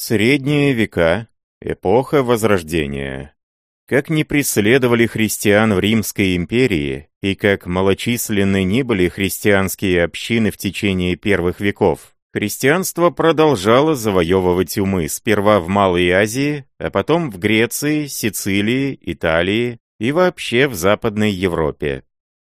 Средние века, эпоха Возрождения. Как ни преследовали христиан в Римской империи, и как малочисленны ни были христианские общины в течение первых веков, христианство продолжало завоевывать умы сперва в Малой Азии, а потом в Греции, Сицилии, Италии и вообще в Западной Европе.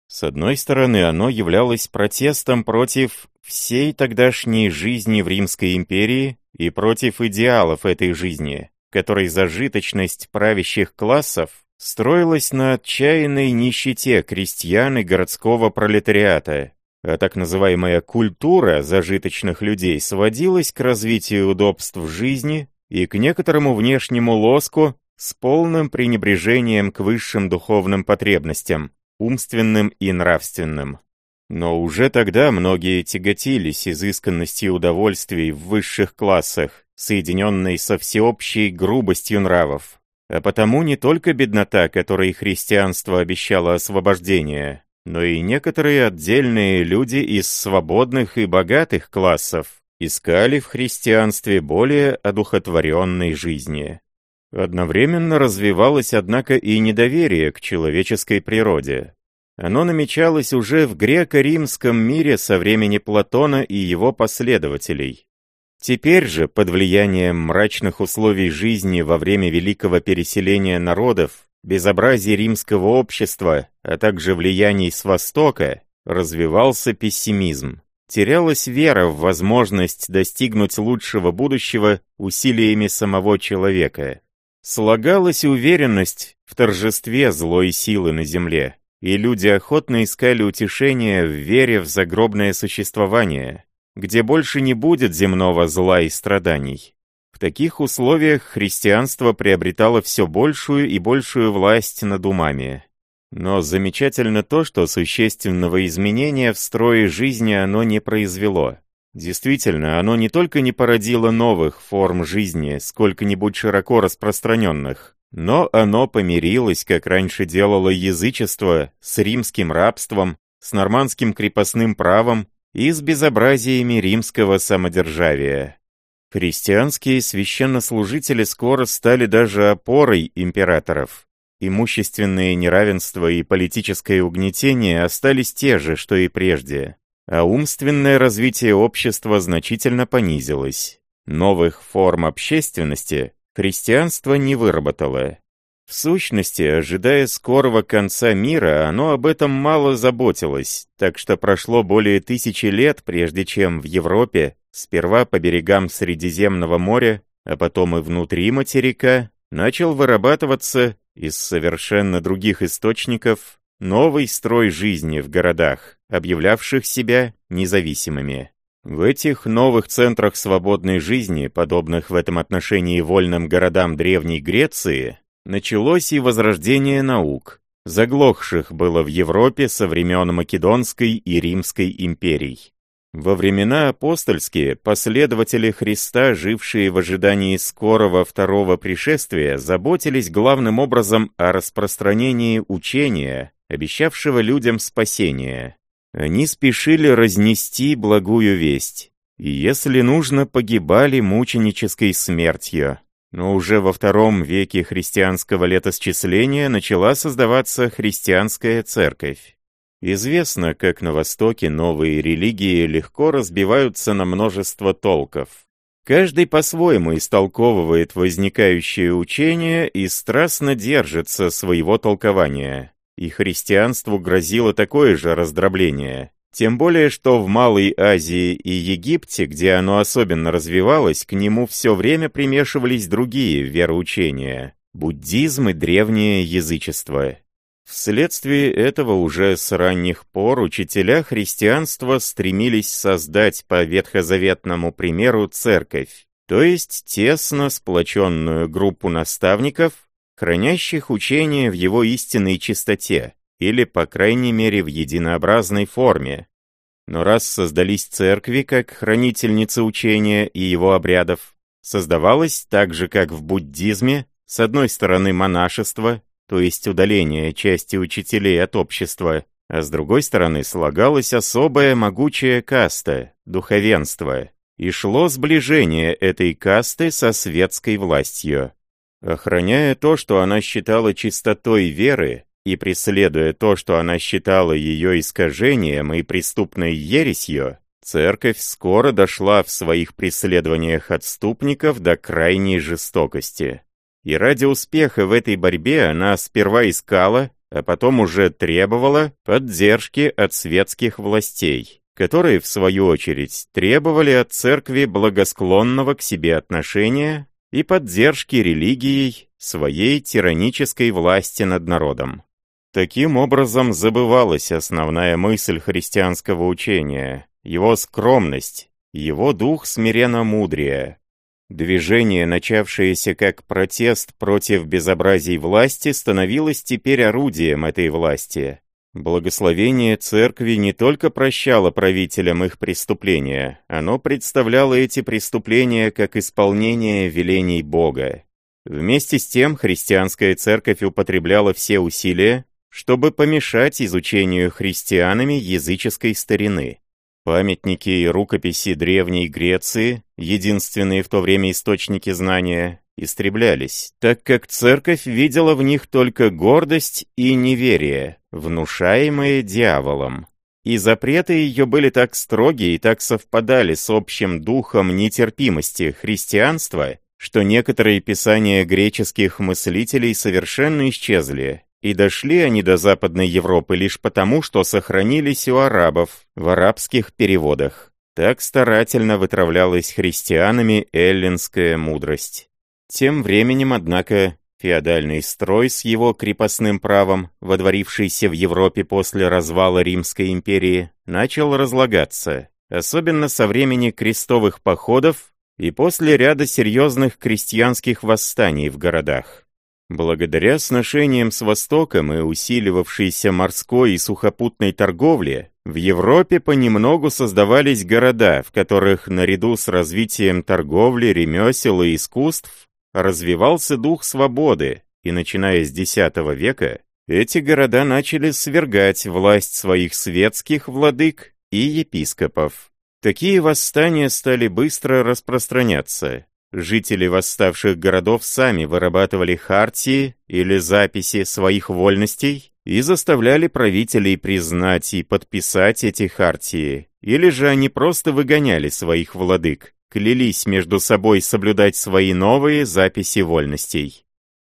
С одной стороны, оно являлось протестом против всей тогдашней жизни в Римской империи и против идеалов этой жизни, которой зажиточность правящих классов строилась на отчаянной нищете крестьян и городского пролетариата, а так называемая культура зажиточных людей сводилась к развитию удобств жизни и к некоторому внешнему лоску с полным пренебрежением к высшим духовным потребностям, умственным и нравственным. Но уже тогда многие тяготились изысканностью удовольствий в высших классах, соединенной со всеобщей грубостью нравов. А потому не только беднота, которой христианство обещало освобождение, но и некоторые отдельные люди из свободных и богатых классов искали в христианстве более одухотворенной жизни. Одновременно развивалось, однако, и недоверие к человеческой природе. Оно намечалось уже в греко-римском мире со времени Платона и его последователей. Теперь же, под влиянием мрачных условий жизни во время великого переселения народов, безобразия римского общества, а также влияний с Востока, развивался пессимизм. Терялась вера в возможность достигнуть лучшего будущего усилиями самого человека. Слагалась уверенность в торжестве злой силы на земле и люди охотно искали утешения в вере в загробное существование, где больше не будет земного зла и страданий. В таких условиях христианство приобретало все большую и большую власть над умами. Но замечательно то, что существенного изменения в строе жизни оно не произвело. Действительно, оно не только не породило новых форм жизни, сколько-нибудь широко распространенных, но оно помирилось, как раньше делало язычество, с римским рабством, с нормандским крепостным правом и с безобразиями римского самодержавия. Христианские священнослужители скоро стали даже опорой императоров. Имущественное неравенство и политическое угнетение остались те же, что и прежде, а умственное развитие общества значительно понизилось. Новых форм общественности христианство не выработало. В сущности, ожидая скорого конца мира, оно об этом мало заботилось, так что прошло более тысячи лет, прежде чем в Европе, сперва по берегам Средиземного моря, а потом и внутри материка, начал вырабатываться из совершенно других источников новый строй жизни в городах, объявлявших себя независимыми. В этих новых центрах свободной жизни, подобных в этом отношении вольным городам Древней Греции, началось и возрождение наук, заглохших было в Европе со времен Македонской и Римской империй. Во времена апостольские последователи Христа, жившие в ожидании скорого второго пришествия, заботились главным образом о распространении учения, обещавшего людям спасение. Они спешили разнести благую весть, и если нужно, погибали мученической смертью. Но уже во втором веке христианского летосчисления начала создаваться христианская церковь. Известно, как на Востоке новые религии легко разбиваются на множество толков. Каждый по-своему истолковывает возникающее учение и страстно держится своего толкования и христианству грозило такое же раздробление. Тем более, что в Малой Азии и Египте, где оно особенно развивалось, к нему все время примешивались другие вероучения – буддизм и древнее язычество. Вследствие этого уже с ранних пор учителя христианства стремились создать по ветхозаветному примеру церковь, то есть тесно сплоченную группу наставников, хранящих учение в его истинной чистоте, или, по крайней мере, в единообразной форме. Но раз создались церкви как хранительницы учения и его обрядов, создавалось так же, как в буддизме, с одной стороны монашество, то есть удаление части учителей от общества, а с другой стороны слагалась особая могучая каста, духовенство, и шло сближение этой касты со светской властью. Охраняя то, что она считала чистотой веры, и преследуя то, что она считала ее искажением и преступной ересью, церковь скоро дошла в своих преследованиях отступников до крайней жестокости. И ради успеха в этой борьбе она сперва искала, а потом уже требовала поддержки от светских властей, которые, в свою очередь, требовали от церкви благосклонного к себе отношения и поддержки религией своей тиранической власти над народом. Таким образом забывалась основная мысль христианского учения, его скромность, его дух смиренно мудрия. Движение, начавшееся как протест против безобразий власти, становилось теперь орудием этой власти. Благословение церкви не только прощало правителям их преступления, оно представляло эти преступления как исполнение велений Бога. Вместе с тем христианская церковь употребляла все усилия, чтобы помешать изучению христианами языческой старины. Памятники и рукописи Древней Греции, единственные в то время источники знания, истреблялись, так как церковь видела в них только гордость и неверие, внушаемые дьяволом. И запреты ее были так строги и так совпадали с общим духом нетерпимости христианства, что некоторые писания греческих мыслителей совершенно исчезли, и дошли они до Западной Европы лишь потому, что сохранились у арабов в арабских переводах. Так старательно вытравлялась христианами эллинская мудрость. Тем временем, однако, феодальный строй с его крепостным правом, водворившийся в Европе после развала Римской империи, начал разлагаться, особенно со времени крестовых походов и после ряда серьезных крестьянских восстаний в городах. Благодаря сношениям с Востоком и усиливавшейся морской и сухопутной торговле, в Европе понемногу создавались города, в которых наряду с развитием торговли, ремесел и искусств развивался дух свободы, и начиная с X века, эти города начали свергать власть своих светских владык и епископов. Такие восстания стали быстро распространяться, Жители восставших городов сами вырабатывали хартии или записи своих вольностей и заставляли правителей признать и подписать эти хартии, или же они просто выгоняли своих владык, клялись между собой соблюдать свои новые записи вольностей.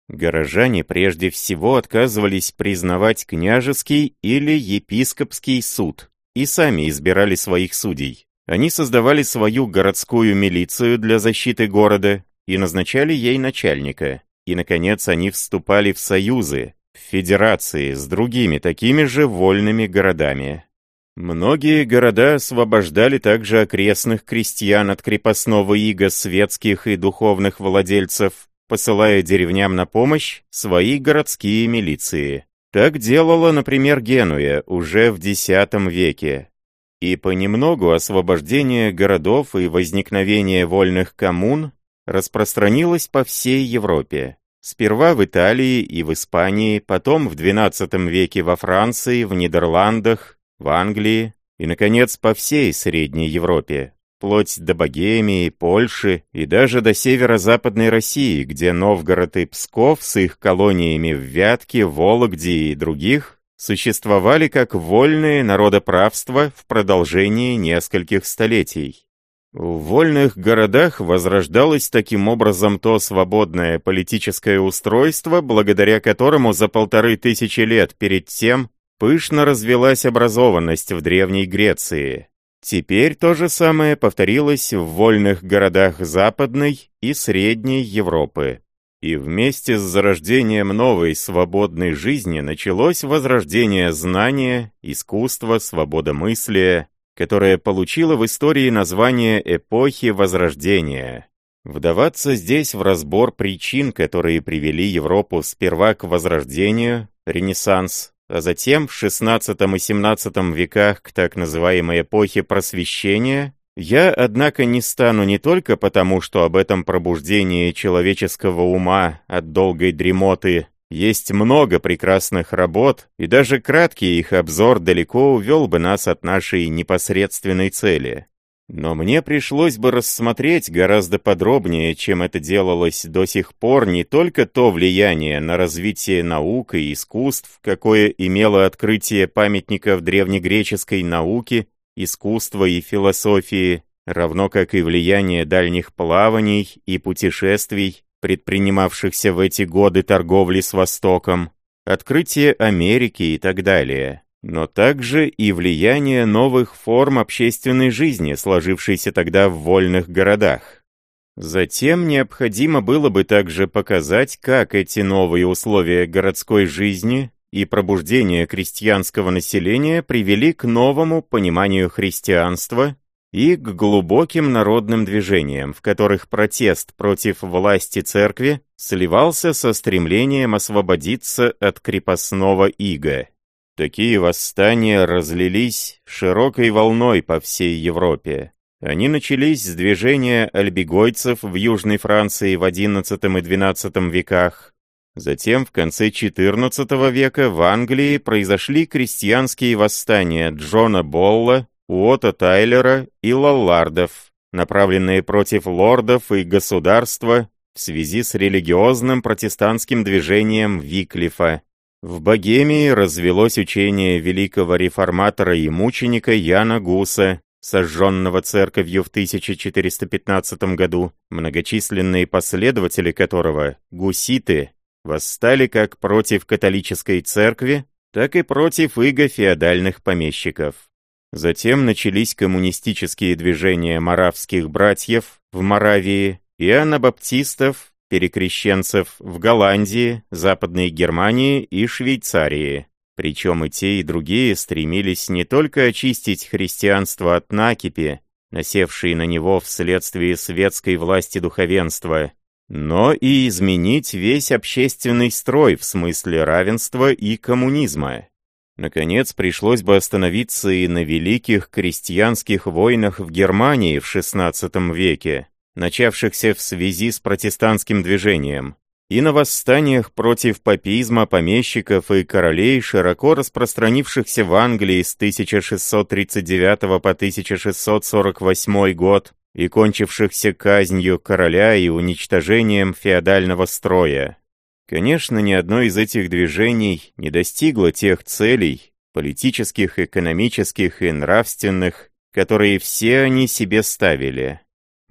Горожане прежде всего отказывались признавать княжеский или епископский суд и сами избирали своих судей. Они создавали свою городскую милицию для защиты города и назначали ей начальника. И, наконец, они вступали в союзы, в федерации с другими такими же вольными городами. Многие города освобождали также окрестных крестьян от крепостного ига светских и духовных владельцев, посылая деревням на помощь свои городские милиции. Так делала, например, Генуя уже в X веке, и понемногу освобождение городов и возникновение вольных коммун распространилось по всей Европе. Сперва в Италии и в Испании, потом в XII веке во Франции, в Нидерландах, в Англии и, наконец, по всей Средней Европе, вплоть до Богемии, Польши и даже до северо-западной России, где Новгород и Псков с их колониями в Вятке, Вологде и других существовали как вольные народоправства в продолжении нескольких столетий. В вольных городах возрождалось таким образом то свободное политическое устройство, благодаря которому за полторы тысячи лет перед тем пышно развелась образованность в Древней Греции. Теперь то же самое повторилось в вольных городах Западной и Средней Европы. И вместе с зарождением новой свободной жизни началось возрождение знания, искусства, свободомыслия, которое получило в истории название эпохи Возрождения. Вдаваться здесь в разбор причин, которые привели Европу сперва к Возрождению, Ренессанс, а затем в XVI и XVII веках к так называемой эпохе Просвещения, я, однако, не стану не только потому, что об этом пробуждении человеческого ума от долгой дремоты есть много прекрасных работ, и даже краткий их обзор далеко увел бы нас от нашей непосредственной цели. Но мне пришлось бы рассмотреть гораздо подробнее, чем это делалось до сих пор, не только то влияние на развитие наук и искусств, какое имело открытие памятников древнегреческой науки, искусства и философии, равно как и влияние дальних плаваний и путешествий, предпринимавшихся в эти годы торговли с Востоком, открытие Америки и так далее но также и влияние новых форм общественной жизни, сложившейся тогда в вольных городах. Затем необходимо было бы также показать, как эти новые условия городской жизни и пробуждение крестьянского населения привели к новому пониманию христианства и к глубоким народным движениям, в которых протест против власти церкви сливался со стремлением освободиться от крепостного ига. Такие восстания разлились широкой волной по всей Европе. Они начались с движения альбигойцев в Южной Франции в XI и XII веках. Затем в конце XIV века в Англии произошли крестьянские восстания Джона Болла, Уотта Тайлера и Лаллардов, направленные против лордов и государства в связи с религиозным протестантским движением Виклифа. В Богемии развелось учение великого реформатора и мученика Яна Гуса, сожженного церковью в 1415 году, многочисленные последователи которого, гуситы, восстали как против католической церкви, так и против иго феодальных помещиков. Затем начались коммунистические движения маравских братьев в Моравии и анабаптистов перекрещенцев в Голландии, Западной Германии и Швейцарии. Причем и те, и другие стремились не только очистить христианство от накипи, насевшей на него вследствие светской власти духовенства, но и изменить весь общественный строй в смысле равенства и коммунизма. Наконец, пришлось бы остановиться и на великих крестьянских войнах в Германии в XVI веке, начавшихся в связи с протестантским движением, и на восстаниях против папизма, помещиков и королей, широко распространившихся в Англии с 1639 по 1648 год и кончившихся казнью короля и уничтожением феодального строя. Конечно, ни одно из этих движений не достигло тех целей, политических, экономических и нравственных, которые все они себе ставили.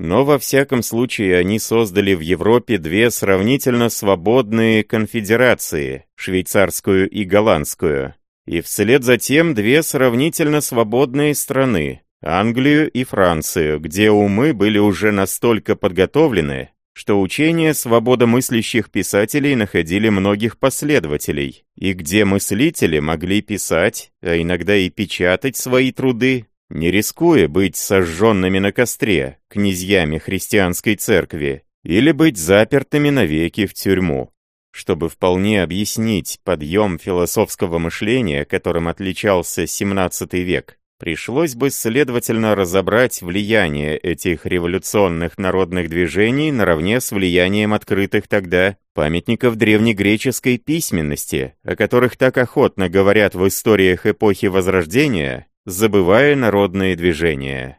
Но во всяком случае они создали в Европе две сравнительно свободные конфедерации, швейцарскую и голландскую, и вслед за тем две сравнительно свободные страны, Англию и Францию, где умы были уже настолько подготовлены, что учения свободомыслящих писателей находили многих последователей, и где мыслители могли писать, а иногда и печатать свои труды не рискуя быть сожженными на костре князьями христианской церкви или быть запертыми навеки в тюрьму. Чтобы вполне объяснить подъем философского мышления, которым отличался XVII век, пришлось бы, следовательно, разобрать влияние этих революционных народных движений наравне с влиянием открытых тогда памятников древнегреческой письменности, о которых так охотно говорят в историях эпохи Возрождения забывая народные движения.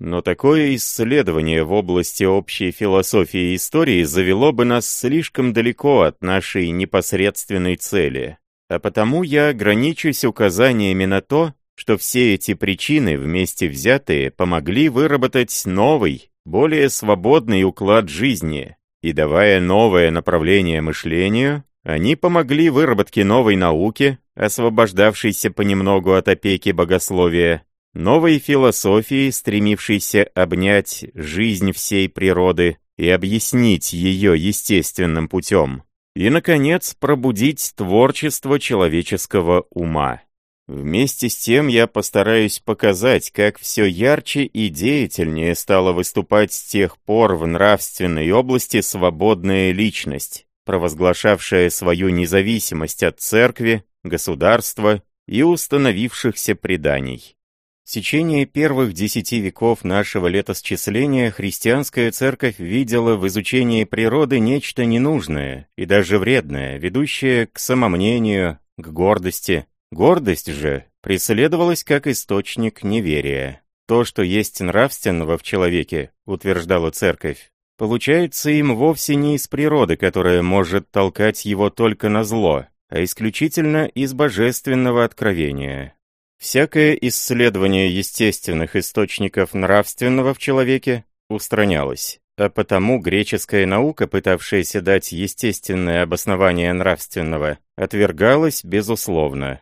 Но такое исследование в области общей философии и истории завело бы нас слишком далеко от нашей непосредственной цели, а потому я ограничусь указаниями на то, что все эти причины, вместе взятые, помогли выработать новый, более свободный уклад жизни, и давая новое направление мышлению, они помогли выработке новой науки, освобождавшейся понемногу от опеки богословия, новой философии, стремившейся обнять жизнь всей природы и объяснить ее естественным путем, и, наконец, пробудить творчество человеческого ума. Вместе с тем я постараюсь показать, как все ярче и деятельнее стала выступать с тех пор в нравственной области свободная личность, провозглашавшая свою независимость от церкви, государства и установившихся преданий. В течение первых десяти веков нашего летосчисления христианская церковь видела в изучении природы нечто ненужное и даже вредное, ведущее к самомнению, к гордости. Гордость же преследовалась как источник неверия. То, что есть нравственного в человеке, утверждала церковь, получается им вовсе не из природы, которая может толкать его только на зло, а исключительно из божественного откровения. Всякое исследование естественных источников нравственного в человеке устранялось, а потому греческая наука, пытавшаяся дать естественное обоснование нравственного, отвергалась безусловно.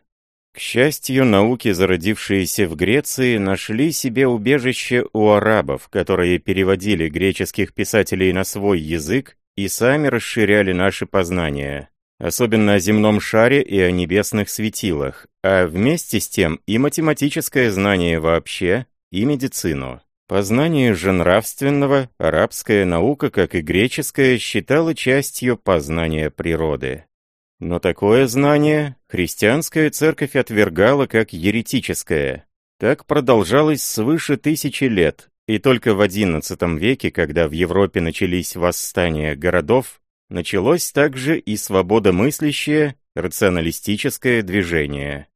К счастью, науки, зародившиеся в Греции, нашли себе убежище у арабов, которые переводили греческих писателей на свой язык и сами расширяли наши познания, особенно о земном шаре и о небесных светилах, а вместе с тем и математическое знание вообще, и медицину. Познание же нравственного, арабская наука, как и греческая, считала частью познания природы. Но такое знание христианская церковь отвергала как еретическое. Так продолжалось свыше тысячи лет, и только в XI веке, когда в Европе начались восстания городов, началось также и свободомыслящее, рационалистическое движение.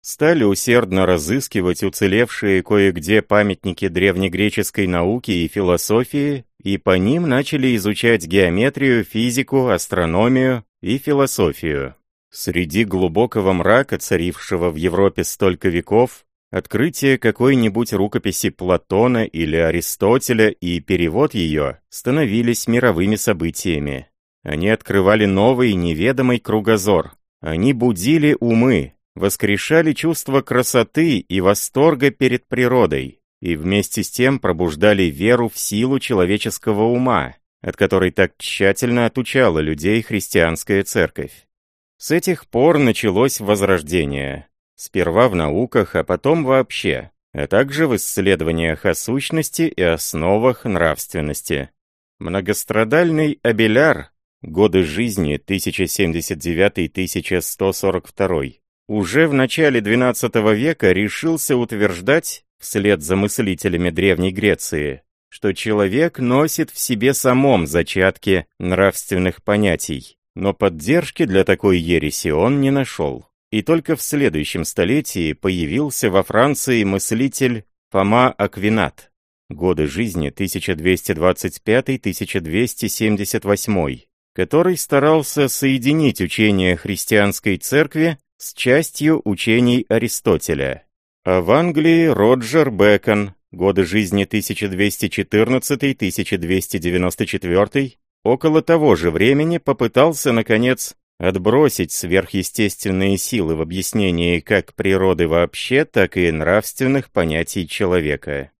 Стали усердно разыскивать уцелевшие кое-где памятники древнегреческой науки и философии, и по ним начали изучать геометрию, физику, астрономию, и философию. Среди глубокого мрака, царившего в Европе столько веков, открытие какой-нибудь рукописи Платона или Аристотеля и перевод ее становились мировыми событиями. Они открывали новый неведомый кругозор. Они будили умы, воскрешали чувство красоты и восторга перед природой, и вместе с тем пробуждали веру в силу человеческого ума, от которой так тщательно отучала людей христианская церковь. С этих пор началось возрождение. Сперва в науках, а потом вообще, а также в исследованиях о сущности и основах нравственности. Многострадальный Абеляр, годы жизни 1079-1142, уже в начале XII века решился утверждать, вслед за мыслителями Древней Греции, что человек носит в себе самом зачатки нравственных понятий, но поддержки для такой ереси он не нашел. И только в следующем столетии появился во Франции мыслитель Фома Аквинат, годы жизни 1225-1278, который старался соединить учение христианской церкви с частью учений Аристотеля. А в Англии Роджер Бэкон, годы жизни 1294-1294, около того же времени попытался, наконец, отбросить сверхъестественные силы в объяснении как природы вообще, так и нравственных понятий человека.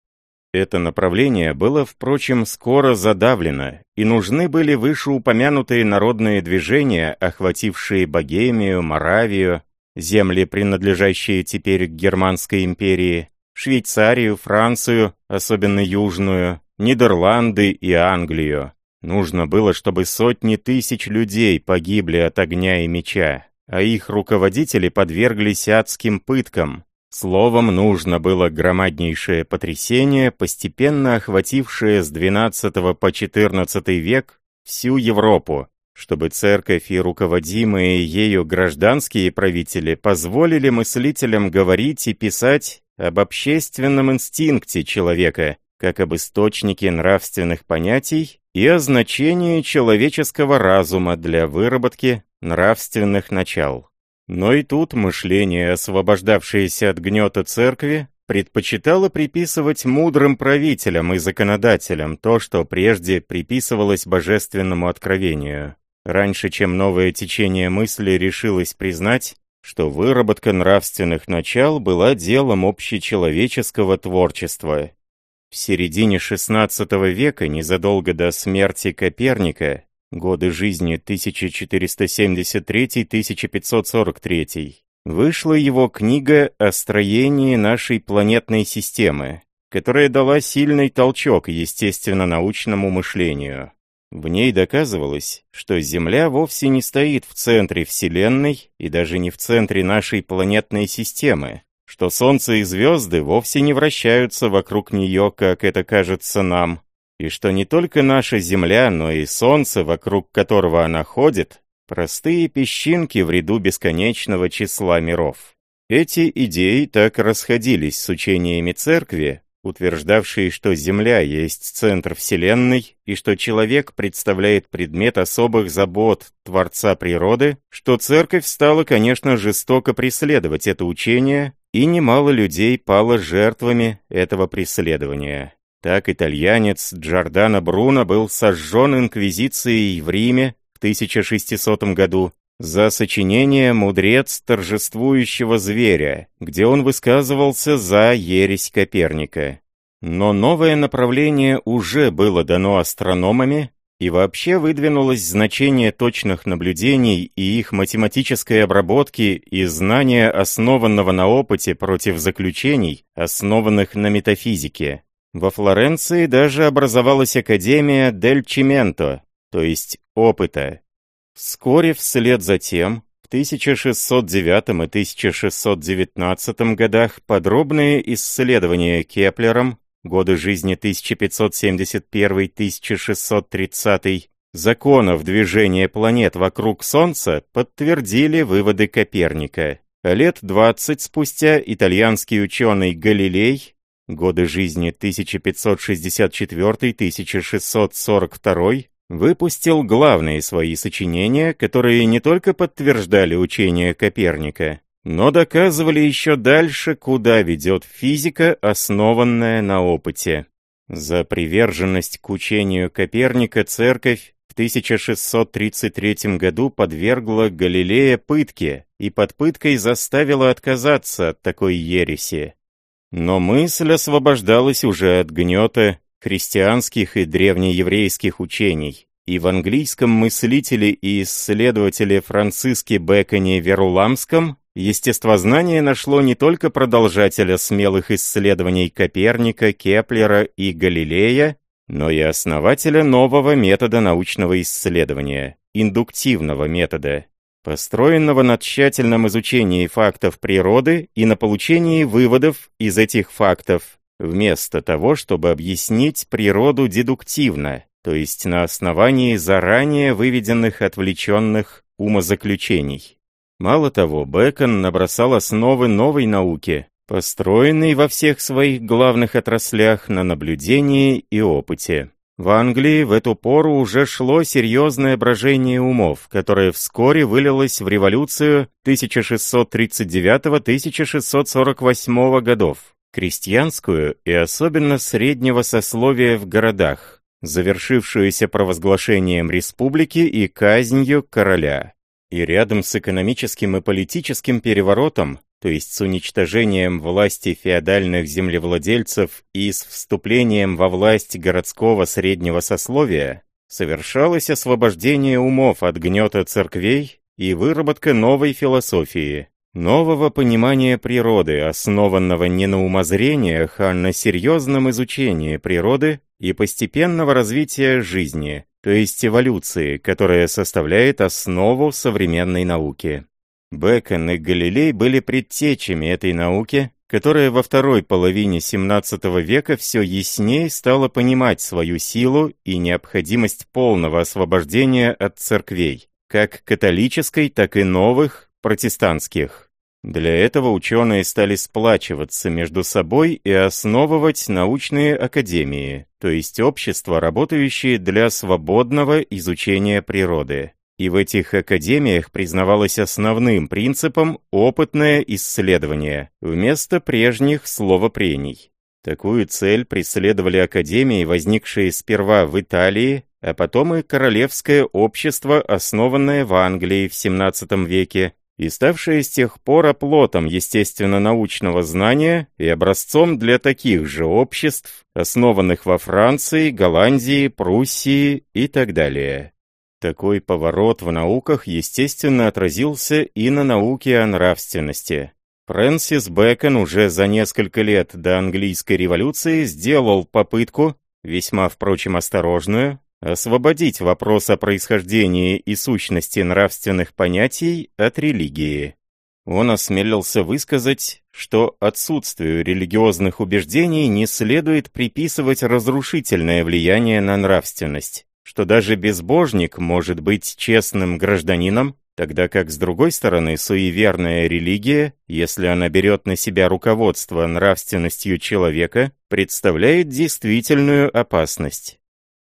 Это направление было, впрочем, скоро задавлено, и нужны были вышеупомянутые народные движения, охватившие Богемию, Моравию, земли, принадлежащие теперь к Германской империи, Швейцарию, Францию, особенно Южную, Нидерланды и Англию. Нужно было, чтобы сотни тысяч людей погибли от огня и меча, а их руководители подверглись адским пыткам. Словом, нужно было громаднейшее потрясение, постепенно охватившее с XII по XIV век всю Европу, чтобы церковь и руководимые ею гражданские правители позволили мыслителям говорить и писать об общественном инстинкте человека, как об источнике нравственных понятий и о значении человеческого разума для выработки нравственных начал. Но и тут мышление, освобождавшееся от гнета церкви, предпочитало приписывать мудрым правителям и законодателям то, что прежде приписывалось божественному откровению. Раньше, чем новое течение мысли решилось признать, что выработка нравственных начал была делом общечеловеческого творчества. В середине XVI века, незадолго до смерти Коперника, годы жизни 1473-1543, вышла его книга о строении нашей планетной системы, которая дала сильный толчок естественно-научному мышлению. В ней доказывалось, что Земля вовсе не стоит в центре Вселенной и даже не в центре нашей планетной системы, что Солнце и звезды вовсе не вращаются вокруг нее, как это кажется нам, и что не только наша Земля, но и Солнце, вокруг которого она ходит, простые песчинки в ряду бесконечного числа миров. Эти идеи так расходились с учениями Церкви, утверждавший, что Земля есть центр Вселенной и что человек представляет предмет особых забот Творца природы, что церковь стала, конечно, жестоко преследовать это учение, и немало людей пало жертвами этого преследования. Так итальянец Джордано Бруно был сожжен инквизицией в Риме в 1600 году, за сочинение «Мудрец торжествующего зверя», где он высказывался за ересь Коперника. Но новое направление уже было дано астрономами, и вообще выдвинулось значение точных наблюдений и их математической обработки и знания основанного на опыте против заключений, основанных на метафизике. Во Флоренции даже образовалась Академия Дель Чименто, то есть опыта, Вскоре вслед за тем, в 1609 и 1619 годах подробные исследования Кеплером, годы жизни 1571-1630, законов движения планет вокруг Солнца подтвердили выводы Коперника. Лет 20 спустя итальянский ученый Галилей, годы жизни 1564-1642, выпустил главные свои сочинения, которые не только подтверждали учение Коперника, но доказывали еще дальше, куда ведет физика, основанная на опыте. За приверженность к учению Коперника церковь в 1633 году подвергла Галилея пытке и под пыткой заставила отказаться от такой ереси. Но мысль освобождалась уже от гнета христианских и древнееврейских учений, и в английском мыслителе и исследователе Франциске Беконе Веруламском естествознание нашло не только продолжателя смелых исследований Коперника, Кеплера и Галилея, но и основателя нового метода научного исследования, индуктивного метода, построенного на тщательном изучении фактов природы и на получении выводов из этих фактов, вместо того, чтобы объяснить природу дедуктивно, то есть на основании заранее выведенных отвлеченных умозаключений. Мало того, Бэкон набросал основы новой науки, построенной во всех своих главных отраслях на наблюдении и опыте. В Англии в эту пору уже шло серьезное брожение умов, которое вскоре вылилось в революцию 1639-1648 годов крестьянскую и особенно среднего сословия в городах, завершившуюся провозглашением республики и казнью короля. И рядом с экономическим и политическим переворотом, то есть с уничтожением власти феодальных землевладельцев и с вступлением во власть городского среднего сословия, совершалось освобождение умов от гнета церквей и выработка новой философии, Нового понимания природы, основанного не на умозрениях, а на серьезном изучении природы и постепенного развития жизни, то есть эволюции, которая составляет основу современной науки. Бэкон и Галилей были предтечами этой науки, которая во второй половине XVII века все яснее стала понимать свою силу и необходимость полного освобождения от церквей, как католической, так и новых, протестантских. Для этого ученые стали сплачиваться между собой и основывать научные академии, то есть общества, работающие для свободного изучения природы. И в этих академиях признавалось основным принципом опытное исследование, вместо прежних словопрений. Такую цель преследовали академии, возникшие сперва в Италии, а потом и Королевское общество, основанное в Англии в XVII веке, и ставшее с тех пор оплотом естественно-научного знания и образцом для таких же обществ, основанных во Франции, Голландии, Пруссии и так далее. Такой поворот в науках, естественно, отразился и на науке о нравственности. Фрэнсис Бэкон уже за несколько лет до английской революции сделал попытку, весьма, впрочем, осторожную, освободить вопрос о происхождении и сущности нравственных понятий от религии. Он осмелился высказать, что отсутствию религиозных убеждений не следует приписывать разрушительное влияние на нравственность, что даже безбожник может быть честным гражданином, тогда как с другой стороны суеверная религия, если она берет на себя руководство нравственностью человека, представляет действительную опасность.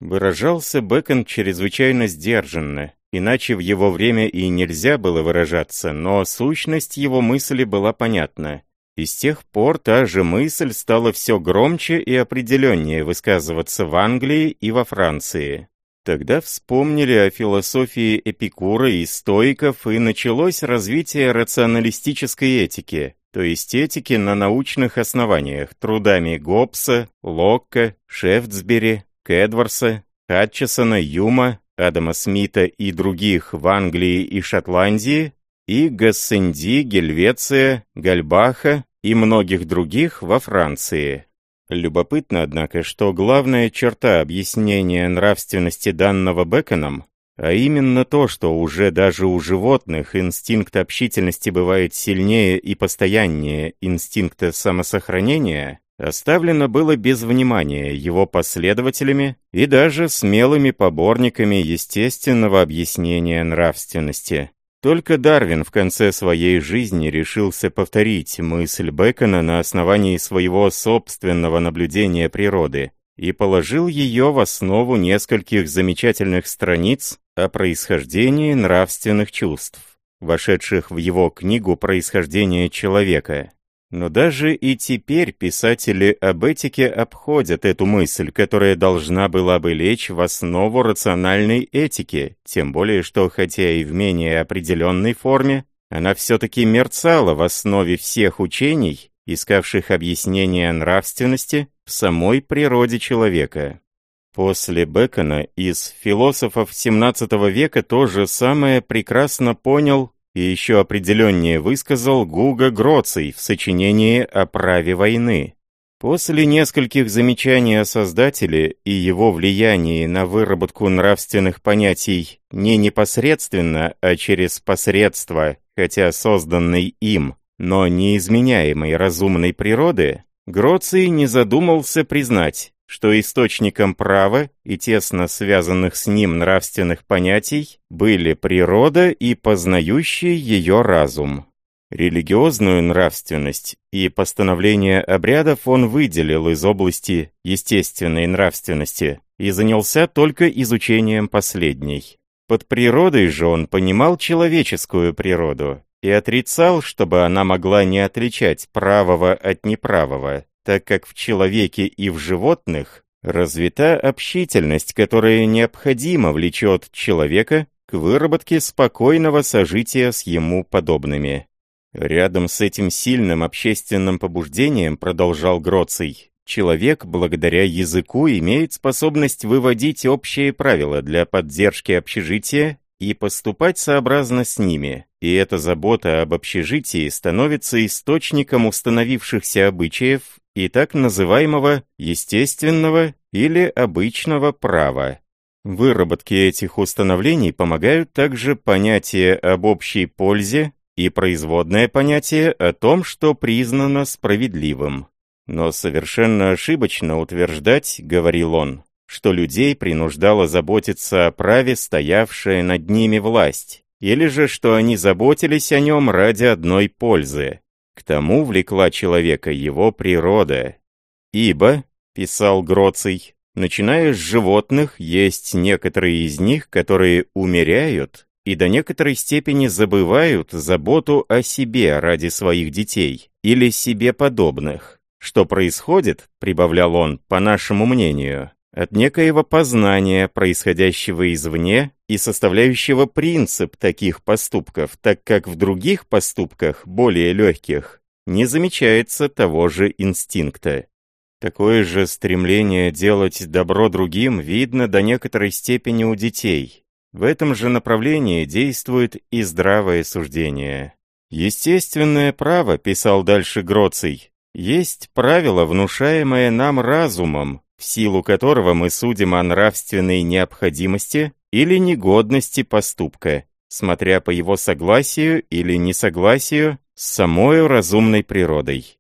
Выражался Бэкон чрезвычайно сдержанно, иначе в его время и нельзя было выражаться, но сущность его мысли была понятна. И с тех пор та же мысль стала все громче и определеннее высказываться в Англии и во Франции. Тогда вспомнили о философии Эпикура и стоиков, и началось развитие рационалистической этики, то есть этики на научных основаниях, трудами Гоббса, Локка, Шефтсбери, Кэдварса, Хатчесона, Юма, Адама Смита и других в Англии и Шотландии, и Гассенди, Гельвеция, Гальбаха и многих других во Франции. Любопытно, однако, что главная черта объяснения нравственности данного Беконом, а именно то, что уже даже у животных инстинкт общительности бывает сильнее и постояннее инстинкта самосохранения, оставлено было без внимания его последователями и даже смелыми поборниками естественного объяснения нравственности. Только Дарвин в конце своей жизни решился повторить мысль Бекона на основании своего собственного наблюдения природы и положил ее в основу нескольких замечательных страниц о происхождении нравственных чувств, вошедших в его книгу «Происхождение человека». Но даже и теперь писатели об этике обходят эту мысль, которая должна была бы лечь в основу рациональной этики, тем более что, хотя и в менее определенной форме, она все-таки мерцала в основе всех учений, искавших объяснение нравственности в самой природе человека. После Бекона из философов XVII века то же самое прекрасно понял и еще определеннее высказал Гуга Гроций в сочинении о праве войны. После нескольких замечаний о Создателе и его влиянии на выработку нравственных понятий не непосредственно, а через посредство, хотя созданной им, но неизменяемой разумной природы, Гроций не задумался признать, что источником права и тесно связанных с ним нравственных понятий были природа и познающий ее разум. Религиозную нравственность и постановление обрядов он выделил из области естественной нравственности и занялся только изучением последней. Под природой же он понимал человеческую природу и отрицал, чтобы она могла не отличать правого от неправого, так как в человеке и в животных развита общительность, которая необходимо влечет человека к выработке спокойного сожития с ему подобными. Рядом с этим сильным общественным побуждением, продолжал Гроций, человек, благодаря языку, имеет способность выводить общие правила для поддержки общежития и поступать сообразно с ними, и эта забота об общежитии становится источником установившихся обычаев и так называемого естественного или обычного права. Выработке этих установлений помогают также понятия об общей пользе и производное понятие о том, что признано справедливым. Но совершенно ошибочно утверждать, говорил он, что людей принуждало заботиться о праве, стоявшая над ними власть, или же что они заботились о нем ради одной пользы. К тому влекла человека его природа. «Ибо», — писал Гроций, — «начиная с животных, есть некоторые из них, которые умеряют и до некоторой степени забывают заботу о себе ради своих детей или себе подобных. Что происходит, прибавлял он, по нашему мнению, от некоего познания, происходящего извне и составляющего принцип таких поступков, так как в других поступках, более легких, не замечается того же инстинкта. Такое же стремление делать добро другим видно до некоторой степени у детей. В этом же направлении действует и здравое суждение. «Естественное право», — писал дальше Гроций, — «есть правило, внушаемое нам разумом, в силу которого мы судим о нравственной необходимости или негодности поступка, смотря по его согласию или несогласию с самой разумной природой.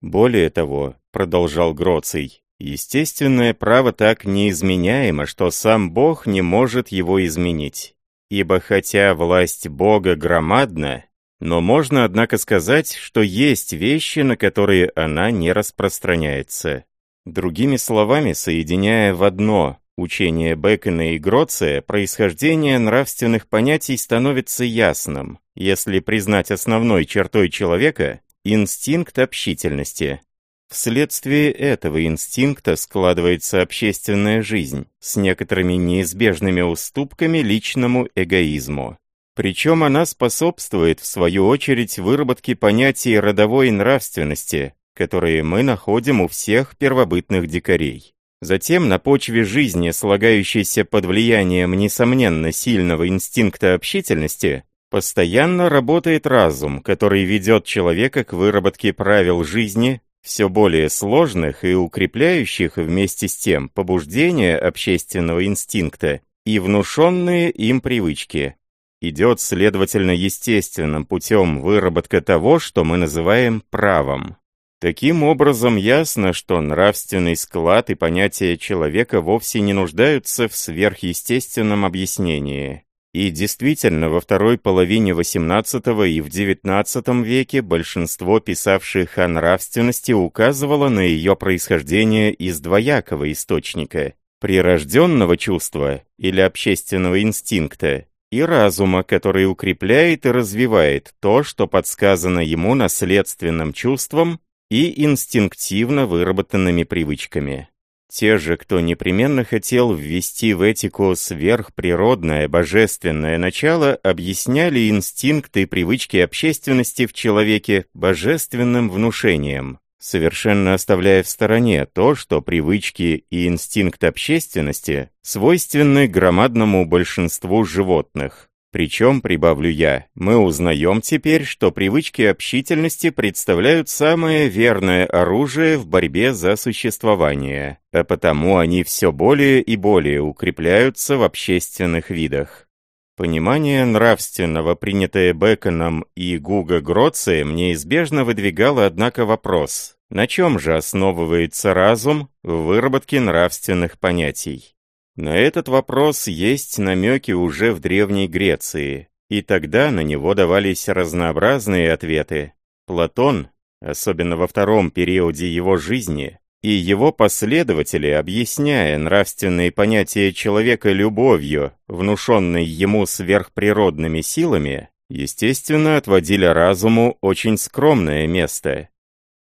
Более того, продолжал Гроций, естественное право так неизменяемо, что сам Бог не может его изменить. ибо хотя власть Бога громадна, но можно, однако, сказать, что есть вещи, на которые она не распространяется. Другими словами, соединяя в одно учение Бекона и Гроция, происхождение нравственных понятий становится ясным, если признать основной чертой человека инстинкт общительности. Вследствие этого инстинкта складывается общественная жизнь с некоторыми неизбежными уступками личному эгоизму. Причем она способствует, в свою очередь, выработке понятий родовой нравственности, которые мы находим у всех первобытных дикарей. Затем, на почве жизни, слагающейся под влиянием, несомненно, сильного инстинкта общительности, постоянно работает разум, который ведет человека к выработке правил жизни, все более сложных и укрепляющих вместе с тем побуждения общественного инстинкта и внушенные им привычки, идет, следовательно, естественным путем выработка того, что мы называем правом. Таким образом, ясно, что нравственный склад и понятия человека вовсе не нуждаются в сверхъестественном объяснении. И действительно, во второй половине XVIII и в XIX веке большинство писавших о нравственности указывало на ее происхождение из двоякого источника – прирожденного чувства или общественного инстинкта, и разума, который укрепляет и развивает то, что подсказано ему наследственным чувством и инстинктивно выработанными привычками. Те же, кто непременно хотел ввести в этику сверхприродное божественное начало, объясняли инстинкты и привычки общественности в человеке божественным внушением, совершенно оставляя в стороне то, что привычки и инстинкт общественности свойственны громадному большинству животных. Причем, прибавлю я, мы узнаем теперь, что привычки общительности представляют самое верное оружие в борьбе за существование, а потому они все более и более укрепляются в общественных видах. Понимание нравственного, принятое Беконом и Гуго Гроцием, неизбежно выдвигало, однако, вопрос, на чем же основывается разум в выработке нравственных понятий? На этот вопрос есть намеки уже в Древней Греции, и тогда на него давались разнообразные ответы. Платон, особенно во втором периоде его жизни, и его последователи, объясняя нравственные понятия человека любовью, внушенной ему сверхприродными силами, естественно, отводили разуму очень скромное место.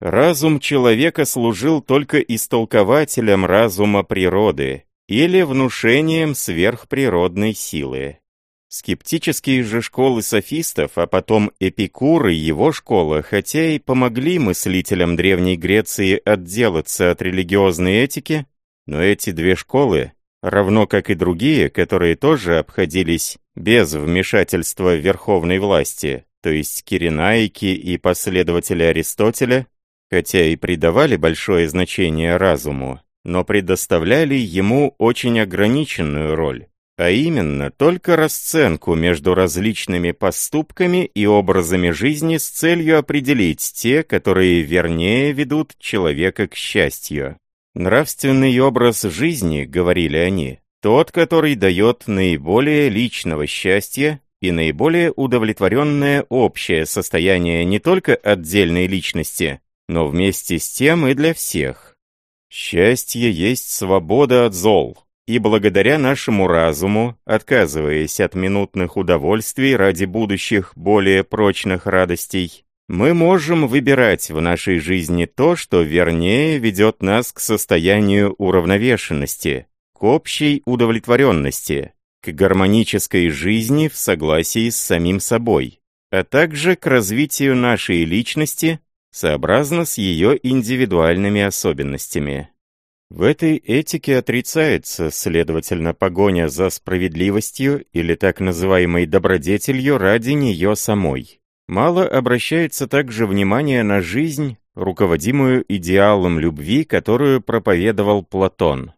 Разум человека служил только истолкователем разума природы или внушением сверхприродной силы. Скептические же школы софистов, а потом Эпикур и его школа, хотя и помогли мыслителям Древней Греции отделаться от религиозной этики, но эти две школы, равно как и другие, которые тоже обходились без вмешательства верховной власти, то есть киренаики и последователи Аристотеля, хотя и придавали большое значение разуму, но предоставляли ему очень ограниченную роль а именно только расценку между различными поступками и образами жизни с целью определить те, которые вернее ведут человека к счастью. Нравственный образ жизни, говорили они, тот, который дает наиболее личного счастья и наиболее удовлетворенное общее состояние не только отдельной личности, но вместе с тем и для всех. Счастье есть свобода от зол, и благодаря нашему разуму, отказываясь от минутных удовольствий ради будущих более прочных радостей, мы можем выбирать в нашей жизни то, что вернее ведет нас к состоянию уравновешенности, к общей удовлетворенности, к гармонической жизни в согласии с самим собой, а также к развитию нашей личности сообразно с ее индивидуальными особенностями. В этой этике отрицается, следовательно, погоня за справедливостью или так называемой добродетелью ради нее самой. Мало обращается также внимание на жизнь, руководимую идеалом любви, которую проповедовал Платон.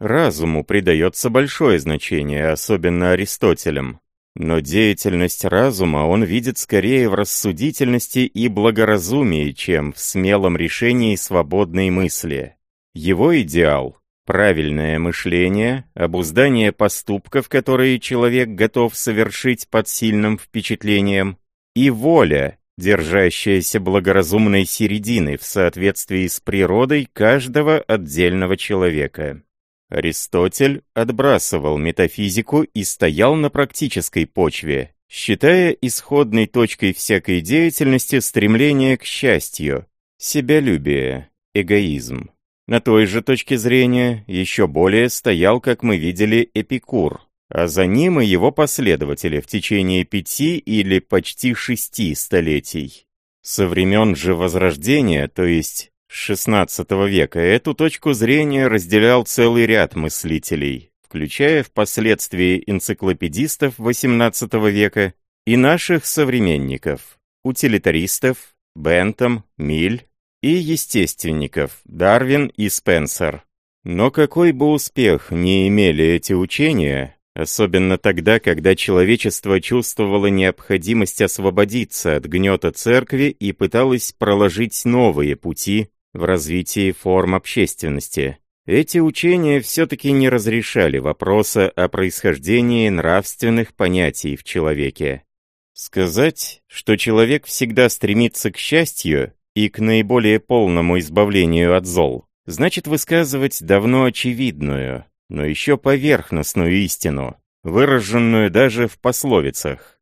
Разуму придается большое значение, особенно Аристотелем. Но деятельность разума он видит скорее в рассудительности и благоразумии, чем в смелом решении свободной мысли. Его идеал правильное мышление, обуздание поступков, которые человек готов совершить под сильным впечатлением, и воля, держащаяся благоразумной середины в соответствии с природой каждого отдельного человека. Аристотель отбрасывал метафизику и стоял на практической почве, считая исходной точкой всякой деятельности стремление к счастью, себялюбие, эгоизм. На той же точке зрения еще более стоял, как мы видели, Эпикур, а за ним и его последователи в течение пяти или почти шести столетий. Со времен же Возрождения, то есть XVI века, эту точку зрения разделял целый ряд мыслителей, включая впоследствии энциклопедистов XVIII века и наших современников, утилитаристов, Бентам, Миль, и естественников Дарвин и Спенсер. Но какой бы успех не имели эти учения, особенно тогда, когда человечество чувствовало необходимость освободиться от гнета церкви и пыталось проложить новые пути в развитии форм общественности, эти учения все-таки не разрешали вопроса о происхождении нравственных понятий в человеке. Сказать, что человек всегда стремится к счастью, и к наиболее полному избавлению от зол, значит высказывать давно очевидную, но еще поверхностную истину, выраженную даже в пословицах.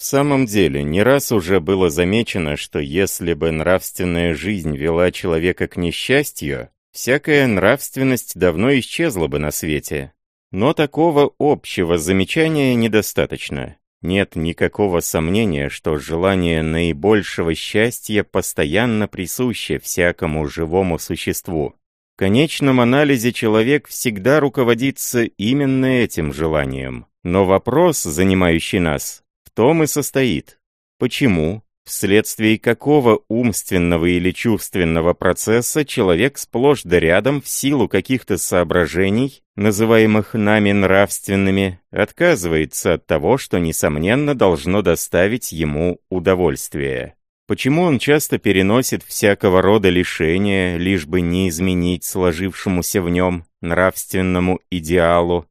В самом деле, не раз уже было замечено, что если бы нравственная жизнь вела человека к несчастью, всякая нравственность давно исчезла бы на свете. Но такого общего замечания недостаточно. Нет никакого сомнения, что желание наибольшего счастья постоянно присуще всякому живому существу. В конечном анализе человек всегда руководится именно этим желанием. Но вопрос, занимающий нас, в том и состоит. Почему, вследствие какого умственного или чувственного процесса человек сплошь да рядом в силу каких-то соображений, называемых нами нравственными, отказывается от того, что, несомненно, должно доставить ему удовольствие. Почему он часто переносит всякого рода лишения, лишь бы не изменить сложившемуся в нем нравственному идеалу,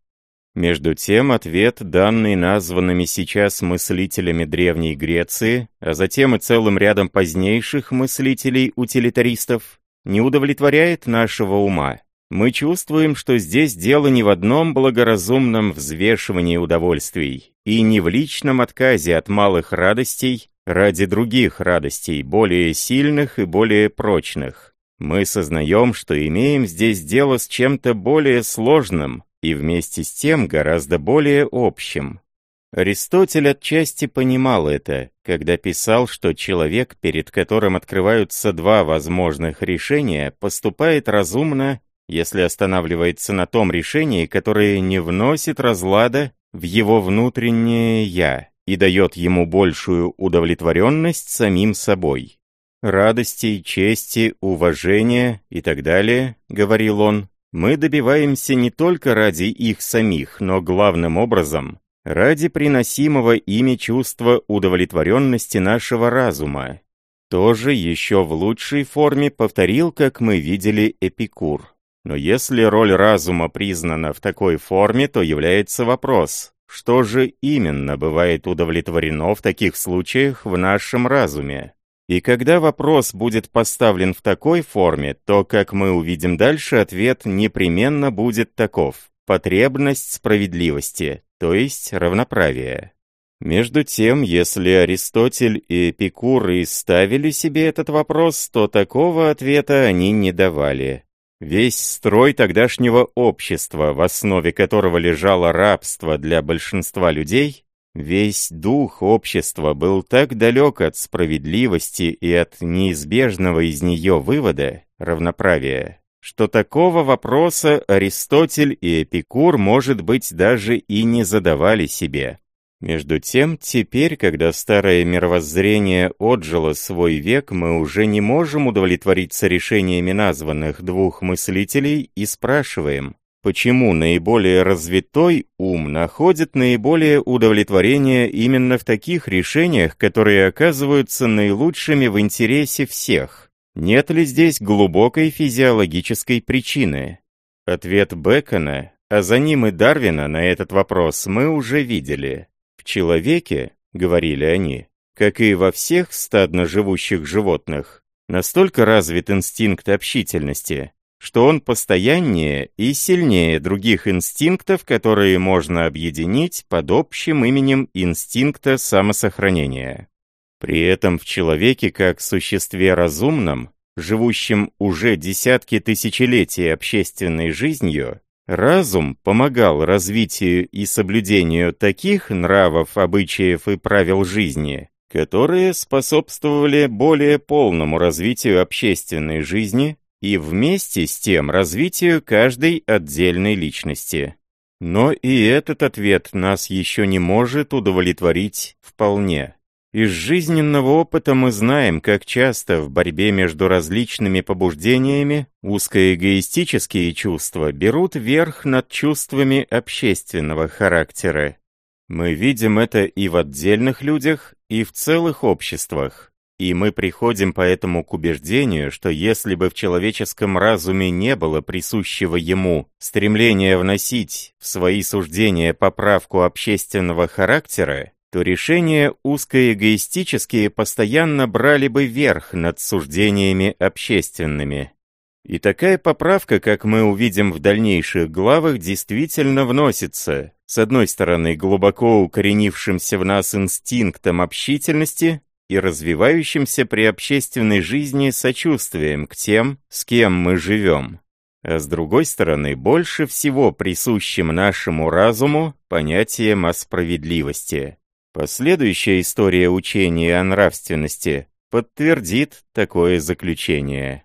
между тем, ответ, данный названными сейчас мыслителями Древней Греции, а затем и целым рядом позднейших мыслителей-утилитаристов, не удовлетворяет нашего ума. Мы чувствуем, что здесь дело не в одном благоразумном взвешивании удовольствий и не в личном отказе от малых радостей ради других радостей, более сильных и более прочных. Мы сознаем, что имеем здесь дело с чем-то более сложным, и вместе с тем гораздо более общим. Аристотель отчасти понимал это, когда писал, что человек, перед которым открываются два возможных решения, поступает разумно, если останавливается на том решении, которое не вносит разлада в его внутреннее «я» и дает ему большую удовлетворенность самим собой. Радости, чести, уважения и так далее, говорил он, мы добиваемся не только ради их самих, но главным образом ради приносимого ими чувства удовлетворенности нашего разума. Тоже еще в лучшей форме повторил, как мы видели, Эпикур. Но если роль разума признана в такой форме, то является вопрос, что же именно бывает удовлетворено в таких случаях в нашем разуме? И когда вопрос будет поставлен в такой форме, то, как мы увидим дальше, ответ непременно будет таков. Потребность справедливости, то есть равноправия. Между тем, если Аристотель и Эпикур и ставили себе этот вопрос, то такого ответа они не давали. Весь строй тогдашнего общества, в основе которого лежало рабство для большинства людей, Весь дух общества был так далек от справедливости и от неизбежного из нее вывода, равноправия, что такого вопроса Аристотель и Эпикур, может быть, даже и не задавали себе. Между тем, теперь, когда старое мировоззрение отжило свой век, мы уже не можем удовлетвориться решениями названных двух мыслителей и спрашиваем, Почему наиболее развитой ум находит наиболее удовлетворение именно в таких решениях, которые оказываются наилучшими в интересе всех? Нет ли здесь глубокой физиологической причины? Ответ Бекона, а за ним и Дарвина на этот вопрос мы уже видели. В человеке, говорили они, как и во всех стадно живущих животных, настолько развит инстинкт общительности, что он постояннее и сильнее других инстинктов, которые можно объединить под общим именем инстинкта самосохранения. При этом в человеке как существе разумном, живущем уже десятки тысячелетий общественной жизнью, разум помогал развитию и соблюдению таких нравов, обычаев и правил жизни, которые способствовали более полному развитию общественной жизни и вместе с тем развитию каждой отдельной личности. Но и этот ответ нас еще не может удовлетворить вполне. Из жизненного опыта мы знаем, как часто в борьбе между различными побуждениями узкоэгоистические чувства берут верх над чувствами общественного характера. Мы видим это и в отдельных людях, и в целых обществах. И мы приходим поэтому к убеждению, что если бы в человеческом разуме не было присущего ему стремления вносить в свои суждения поправку общественного характера, то решения узкоэгоистические постоянно брали бы верх над суждениями общественными. И такая поправка, как мы увидим в дальнейших главах, действительно вносится, с одной стороны, глубоко укоренившимся в нас инстинктом общительности, и развивающимся при общественной жизни сочувствием к тем, с кем мы живем. А с другой стороны, больше всего присущим нашему разуму понятием о справедливости. Последующая история учения о нравственности подтвердит такое заключение.